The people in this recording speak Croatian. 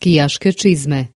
skijaške čizme.